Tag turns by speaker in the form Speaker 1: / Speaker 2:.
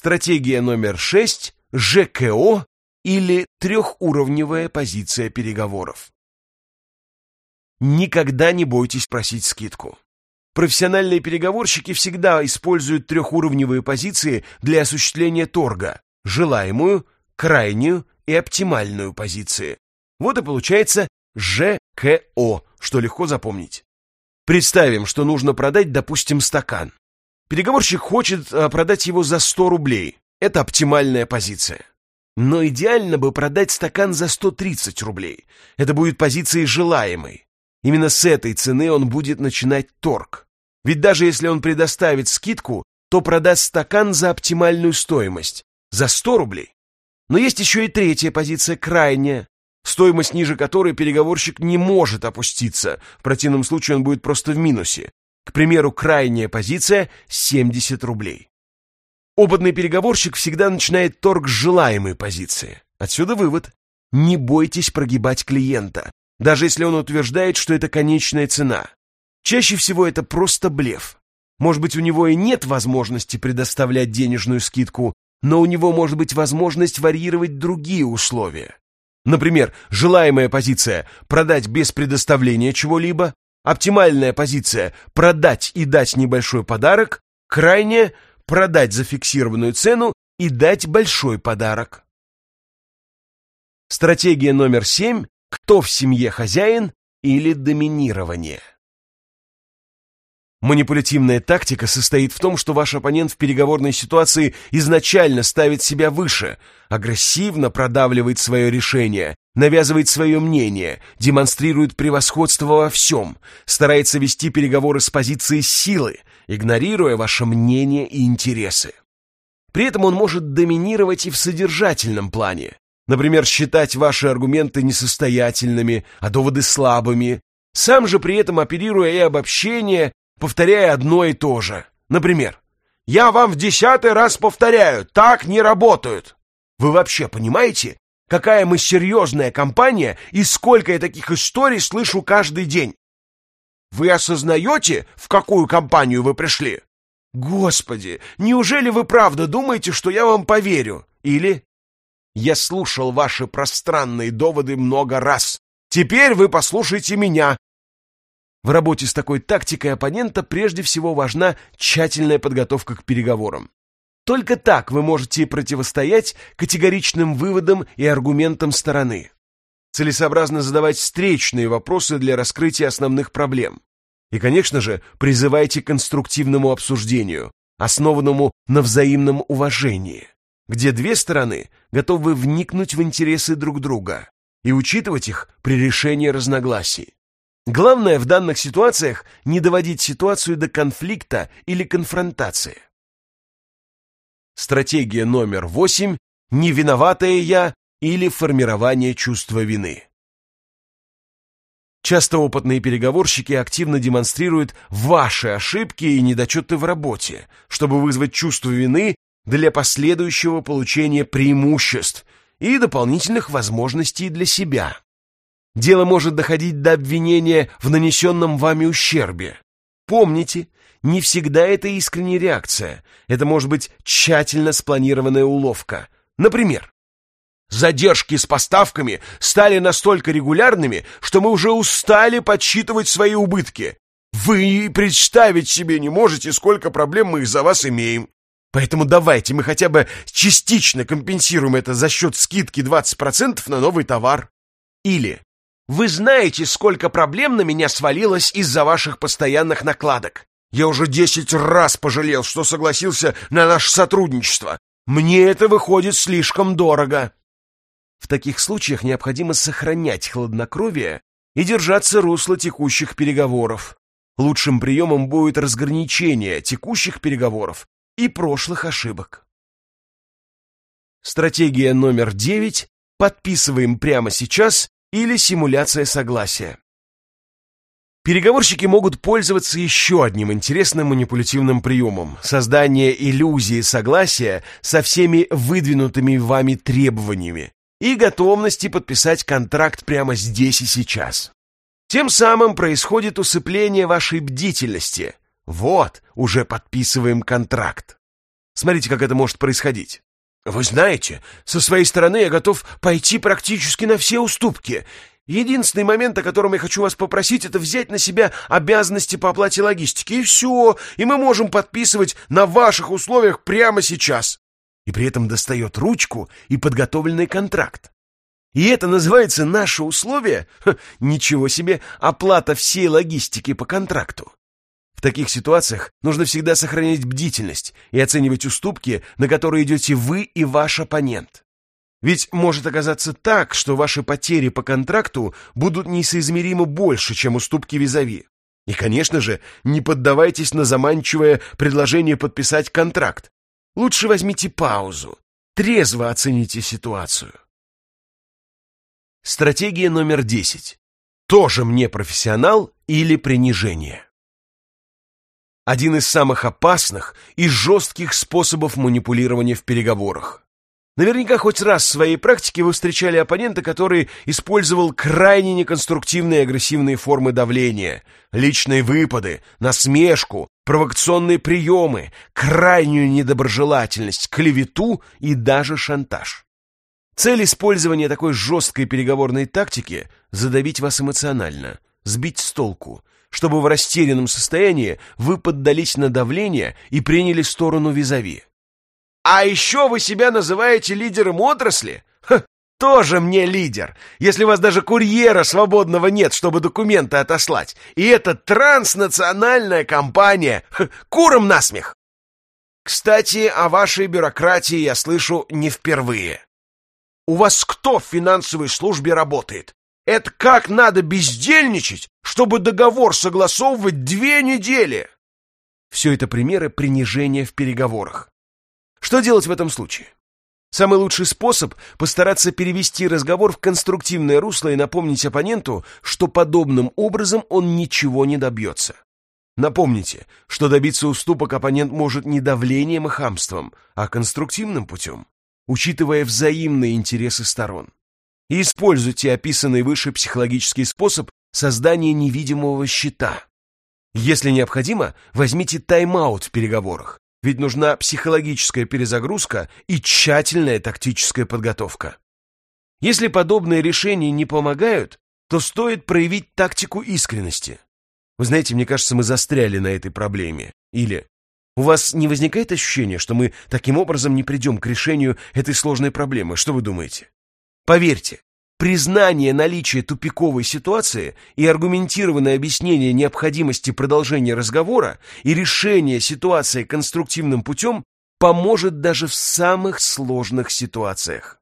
Speaker 1: Стратегия номер 6 – ЖКО или трехуровневая позиция переговоров. Никогда не бойтесь просить скидку. Профессиональные переговорщики всегда используют трехуровневые позиции для осуществления торга – желаемую, крайнюю и оптимальную позиции. Вот и получается ЖКО, что легко запомнить. Представим, что нужно продать, допустим, стакан. Переговорщик хочет а, продать его за 100 рублей. Это оптимальная позиция. Но идеально бы продать стакан за 130 рублей. Это будет позицией желаемой. Именно с этой цены он будет начинать торг. Ведь даже если он предоставит скидку, то продаст стакан за оптимальную стоимость, за 100 рублей. Но есть еще и третья позиция, крайняя, стоимость ниже которой переговорщик не может опуститься, в противном случае он будет просто в минусе. К примеру, крайняя позиция – 70 рублей. Опытный переговорщик всегда начинает торг с желаемой позиции. Отсюда вывод. Не бойтесь прогибать клиента, даже если он утверждает, что это конечная цена. Чаще всего это просто блеф. Может быть, у него и нет возможности предоставлять денежную скидку, но у него может быть возможность варьировать другие условия. Например, желаемая позиция – продать без предоставления чего-либо, Оптимальная позиция – продать и дать небольшой подарок. Крайняя – продать за фиксированную цену и дать большой подарок. Стратегия номер семь – кто в семье хозяин или доминирование. Манипулятивная тактика состоит в том, что ваш оппонент в переговорной ситуации изначально ставит себя выше, агрессивно продавливает свое решение, навязывает свое мнение, демонстрирует превосходство во всем, старается вести переговоры с позиции силы, игнорируя ваше мнение и интересы. При этом он может доминировать и в содержательном плане, например, считать ваши аргументы несостоятельными, а доводы слабыми, сам же при этом оперируя и обобщение, повторяя одно и то же. Например, «Я вам в десятый раз повторяю, так не работают!» Вы вообще понимаете, какая мы серьезная компания и сколько я таких историй слышу каждый день? Вы осознаете, в какую компанию вы пришли? Господи, неужели вы правда думаете, что я вам поверю? Или я слушал ваши пространные доводы много раз. Теперь вы послушайте меня, в работе с такой тактикой оппонента прежде всего важна тщательная подготовка к переговорам. Только так вы можете противостоять категоричным выводам и аргументам стороны. Целесообразно задавать встречные вопросы для раскрытия основных проблем. И, конечно же, призывайте к конструктивному обсуждению, основанному на взаимном уважении, где две стороны готовы вникнуть в интересы друг друга и учитывать их при решении разногласий. Главное в данных ситуациях не доводить ситуацию до конфликта или конфронтации. Стратегия номер восемь – не виноватая я или формирование чувства вины. Часто опытные переговорщики активно демонстрируют ваши ошибки и недочеты в работе, чтобы вызвать чувство вины для последующего получения преимуществ и дополнительных возможностей для себя. Дело может доходить до обвинения в нанесенном вами ущербе. Помните, не всегда это искренняя реакция. Это может быть тщательно спланированная уловка. Например, задержки с поставками стали настолько регулярными, что мы уже устали подсчитывать свои убытки. Вы представить себе не можете, сколько проблем мы из-за вас имеем. Поэтому давайте мы хотя бы частично компенсируем это за счет скидки 20% на новый товар. Или вы знаете, сколько проблем на меня свалилось из-за ваших постоянных накладок. Я уже десять раз пожалел, что согласился на наше сотрудничество. Мне это выходит слишком дорого. В таких случаях необходимо сохранять хладнокровие и держаться русла текущих переговоров. Лучшим приемом будет разграничение текущих переговоров и прошлых ошибок. Стратегия номер девять. Подписываем прямо сейчас или симуляция согласия. Переговорщики могут пользоваться еще одним интересным манипулятивным приемом – создание иллюзии согласия со всеми выдвинутыми вами требованиями и готовности подписать контракт прямо здесь и сейчас. Тем самым происходит усыпление вашей бдительности. Вот, уже подписываем контракт. Смотрите, как это может происходить. Вы знаете, со своей стороны я готов пойти практически на все уступки. Единственный момент, о котором я хочу вас попросить, это взять на себя обязанности по оплате логистики. И все, и мы можем подписывать на ваших условиях прямо сейчас. И при этом достает ручку и подготовленный контракт. И это называется наше условие? Ха, ничего себе, оплата всей логистики по контракту. В таких ситуациях нужно всегда сохранять бдительность и оценивать уступки, на которые идете вы и ваш оппонент. Ведь может оказаться так, что ваши потери по контракту будут несоизмеримо больше, чем уступки визави. И, конечно же, не поддавайтесь на заманчивое предложение подписать контракт. Лучше возьмите паузу, трезво оцените ситуацию. Стратегия номер 10. Тоже мне профессионал или принижение? один из самых опасных и жестких способов манипулирования в переговорах. Наверняка хоть раз в своей практике вы встречали оппонента, который использовал крайне неконструктивные агрессивные формы давления, личные выпады, насмешку, провокационные приемы, крайнюю недоброжелательность, клевету и даже шантаж. Цель использования такой жесткой переговорной тактики – задавить вас эмоционально, сбить с толку – чтобы в растерянном состоянии вы поддались на давление и приняли сторону визави. А еще вы себя называете лидером отрасли? Ха, тоже мне лидер, если у вас даже курьера свободного нет, чтобы документы отослать. И это транснациональная компания. Ха, куром насмех. Кстати, о вашей бюрократии я слышу не впервые. У вас кто в финансовой службе работает? Это как надо бездельничать, чтобы договор согласовывать две недели? Все это примеры принижения в переговорах. Что делать в этом случае? Самый лучший способ – постараться перевести разговор в конструктивное русло и напомнить оппоненту, что подобным образом он ничего не добьется. Напомните, что добиться уступок оппонент может не давлением и хамством, а конструктивным путем, учитывая взаимные интересы сторон и используйте описанный выше психологический способ создания невидимого щита. Если необходимо, возьмите тайм-аут в переговорах, ведь нужна психологическая перезагрузка и тщательная тактическая подготовка. Если подобные решения не помогают, то стоит проявить тактику искренности. Вы знаете, мне кажется, мы застряли на этой проблеме. Или у вас не возникает ощущения, что мы таким образом не придем к решению этой сложной проблемы? Что вы думаете? Поверьте, признание наличия тупиковой ситуации и аргументированное объяснение необходимости продолжения разговора и решения ситуации конструктивным путем поможет даже в самых сложных ситуациях.